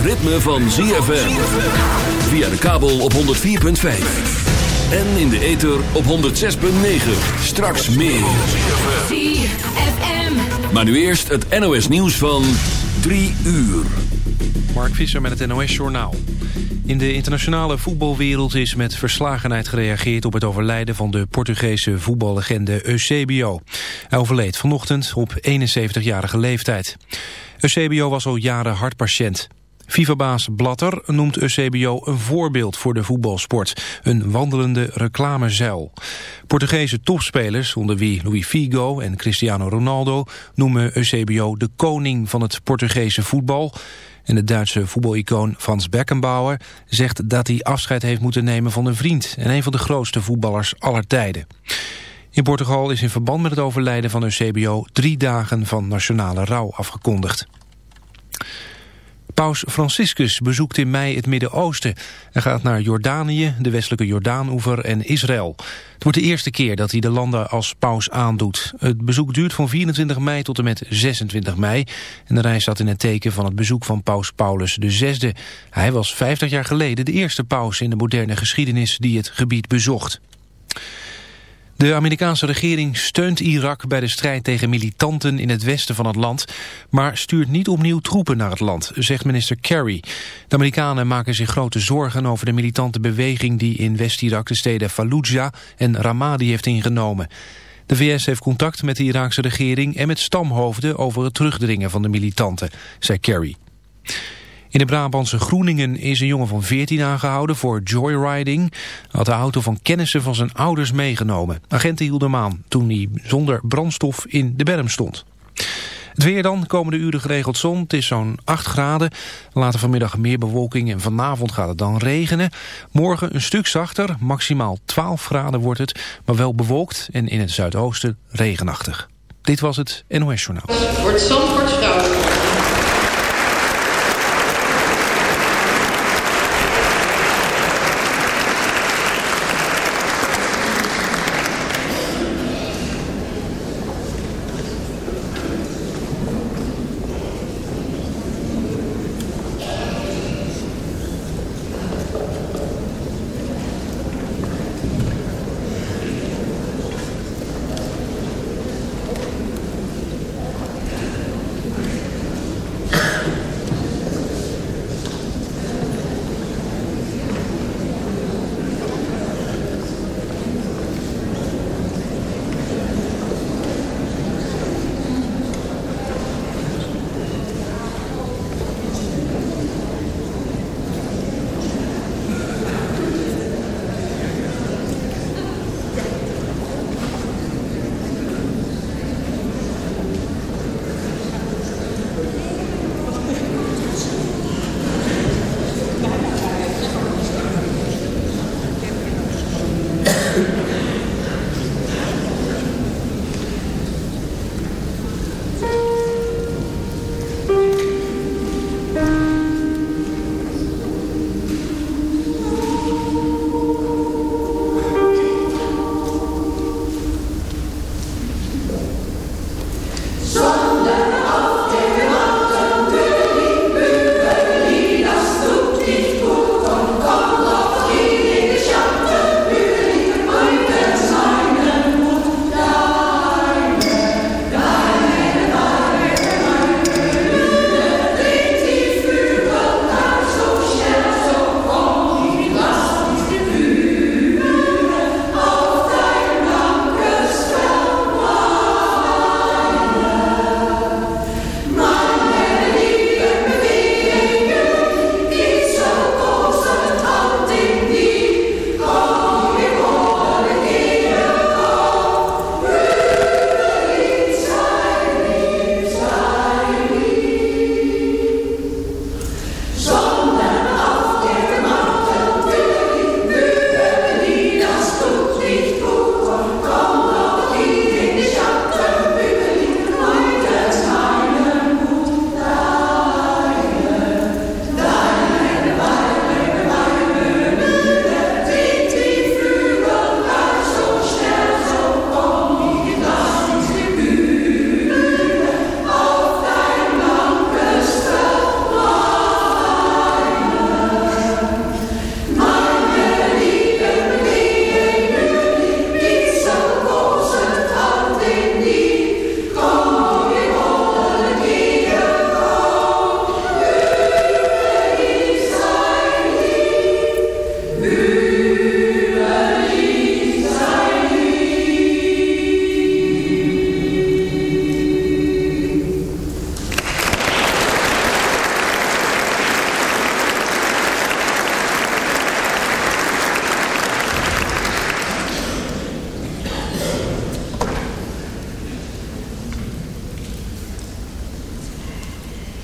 Het ritme van ZFM. Via de kabel op 104.5. En in de ether op 106.9. Straks meer. ZFM. Maar nu eerst het NOS nieuws van 3 uur. Mark Visser met het NOS Journaal. In de internationale voetbalwereld is met verslagenheid gereageerd op het overlijden van de Portugese voetballegende Eusebio. Hij overleed vanochtend op 71-jarige leeftijd. Eusebio was al jaren hartpatiënt. FIFA-baas Blatter noemt Eusebio een voorbeeld voor de voetbalsport. Een wandelende reclamezuil. Portugese topspelers, onder wie Luis Figo en Cristiano Ronaldo... noemen Eusebio de koning van het Portugese voetbal... En de Duitse voetbalicoon Frans Beckenbauer zegt dat hij afscheid heeft moeten nemen van een vriend... en een van de grootste voetballers aller tijden. In Portugal is in verband met het overlijden van Eusebio... drie dagen van nationale rouw afgekondigd. Paus Franciscus bezoekt in mei het Midden-Oosten. Hij gaat naar Jordanië, de westelijke Jordaanoever en Israël. Het wordt de eerste keer dat hij de landen als paus aandoet. Het bezoek duurt van 24 mei tot en met 26 mei. En de reis staat in het teken van het bezoek van paus Paulus VI. Hij was 50 jaar geleden de eerste paus in de moderne geschiedenis die het gebied bezocht. De Amerikaanse regering steunt Irak bij de strijd tegen militanten in het westen van het land, maar stuurt niet opnieuw troepen naar het land, zegt minister Kerry. De Amerikanen maken zich grote zorgen over de militante beweging die in West-Irak de steden Fallujah en Ramadi heeft ingenomen. De VS heeft contact met de Iraakse regering en met stamhoofden over het terugdringen van de militanten, zei Kerry. In de Brabantse Groeningen is een jongen van 14 aangehouden voor joyriding. Had de auto van kennissen van zijn ouders meegenomen. Agenten hielden hem aan toen hij zonder brandstof in de berm stond. Het weer dan, komende uren geregeld zon. Het is zo'n 8 graden. Later vanmiddag meer bewolking en vanavond gaat het dan regenen. Morgen een stuk zachter, maximaal 12 graden wordt het. Maar wel bewolkt en in het zuidoosten regenachtig. Dit was het NOS Journaal. Wordt vrouw.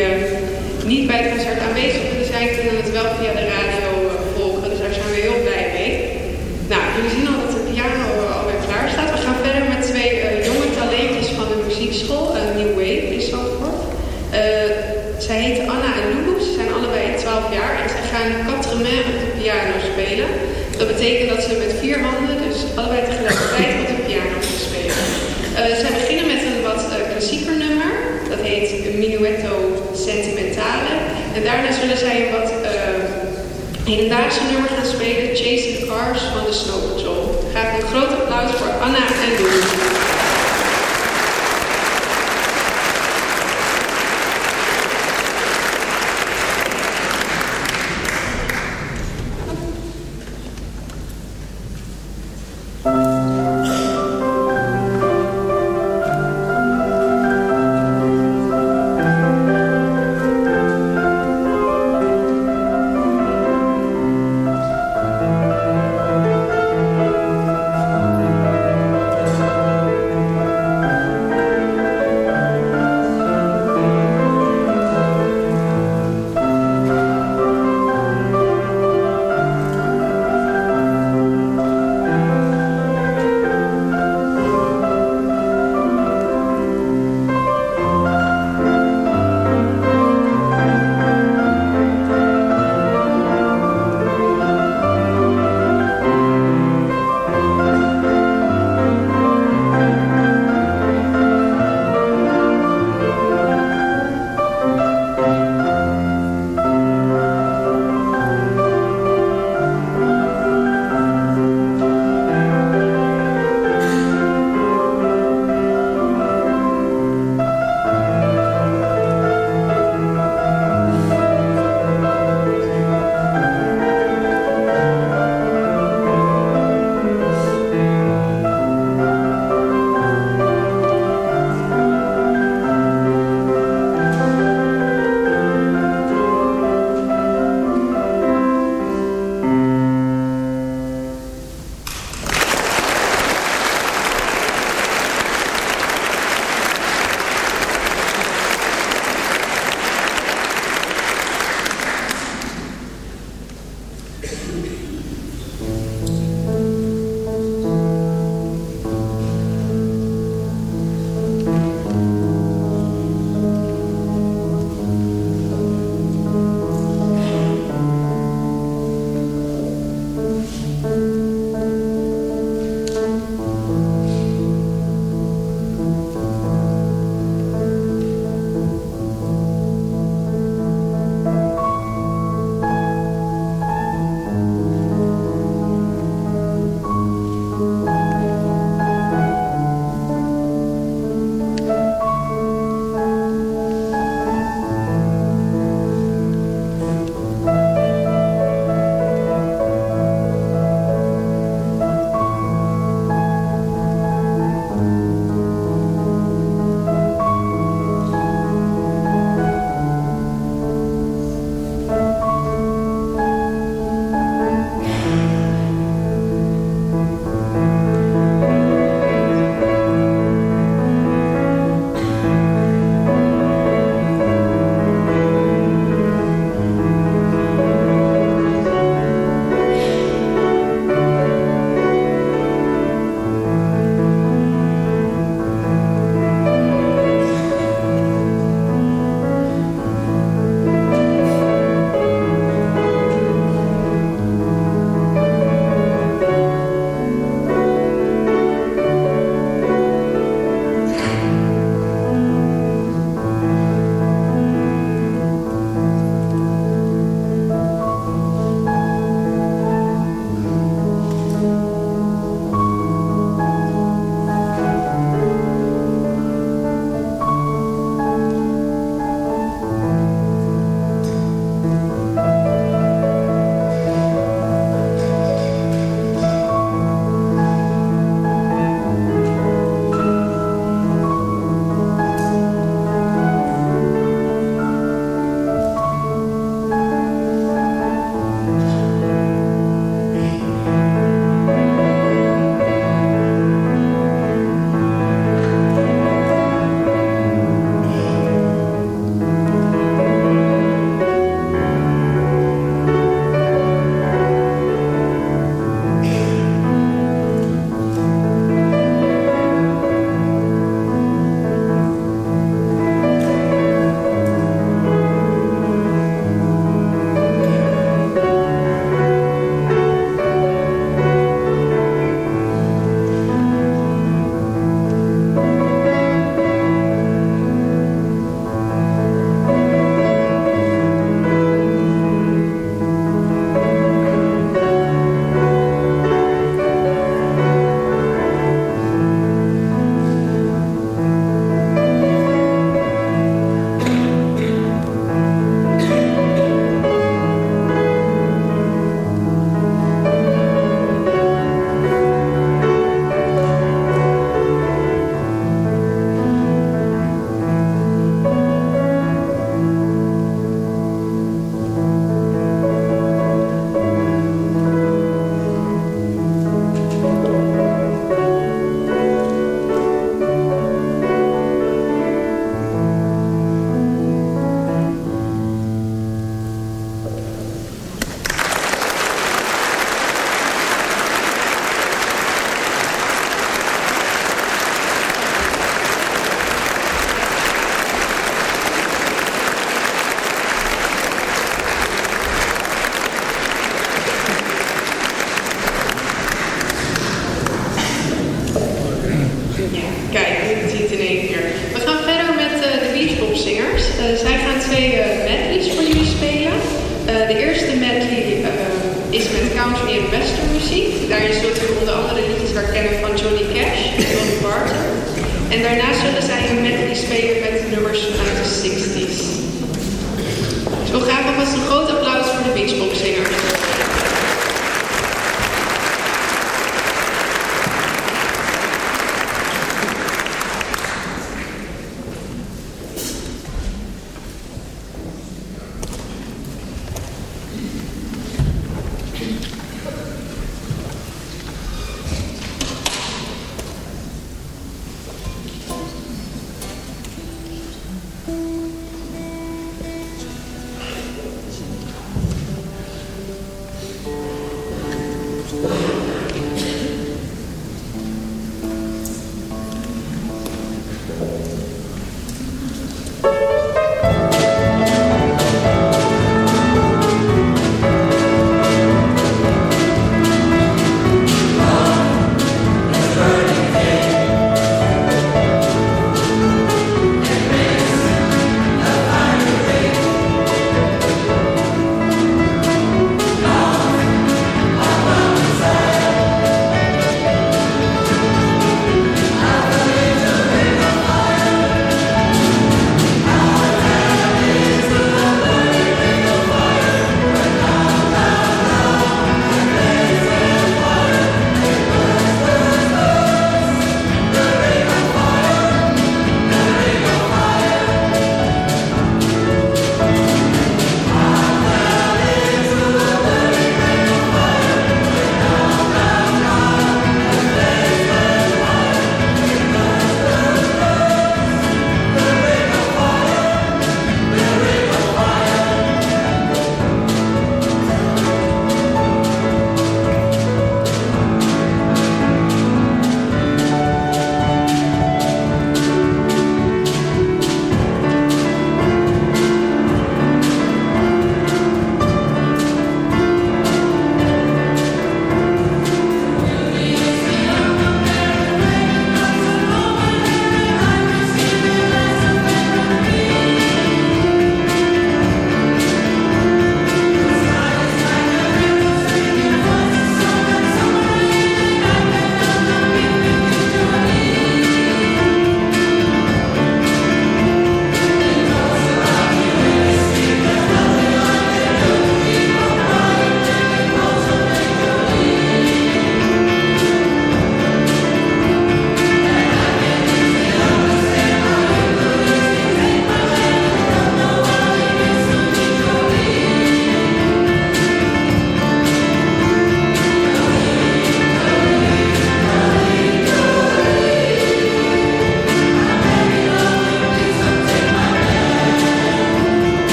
Eh, niet bij het concert aanwezig kunnen zijn, kunnen het wel via de hedendaagse nummer gaan spelen, Chasing the Cars van de Snow Patrol. Gaat een groot applaus voor Anna en Doe.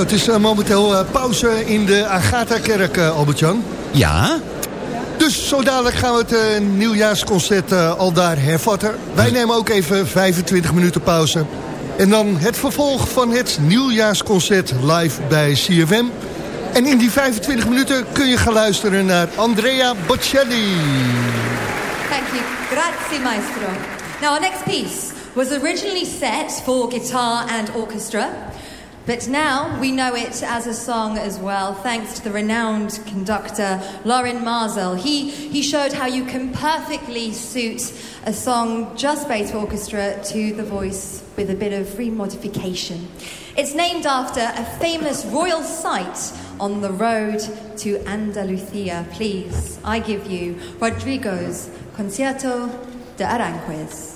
Nou, het is uh, momenteel uh, pauze in de Agatha-kerk, uh, Albert-Jan. Ja? Dus zo dadelijk gaan we het uh, nieuwjaarsconcert uh, al daar hervatten. Wij nemen ook even 25 minuten pauze. En dan het vervolg van het nieuwjaarsconcert live bij CFM. En in die 25 minuten kun je gaan luisteren naar Andrea Bocelli. Thank you. Grazie, maestro. Now, our next piece was originally set for guitar and orchestra. But now we know it as a song as well, thanks to the renowned conductor Lauren Marzel. He, he showed how you can perfectly suit a song just based orchestra to the voice with a bit of free modification. It's named after a famous royal site on the road to Andalusia. Please, I give you Rodrigo's Concierto de Aranjuez.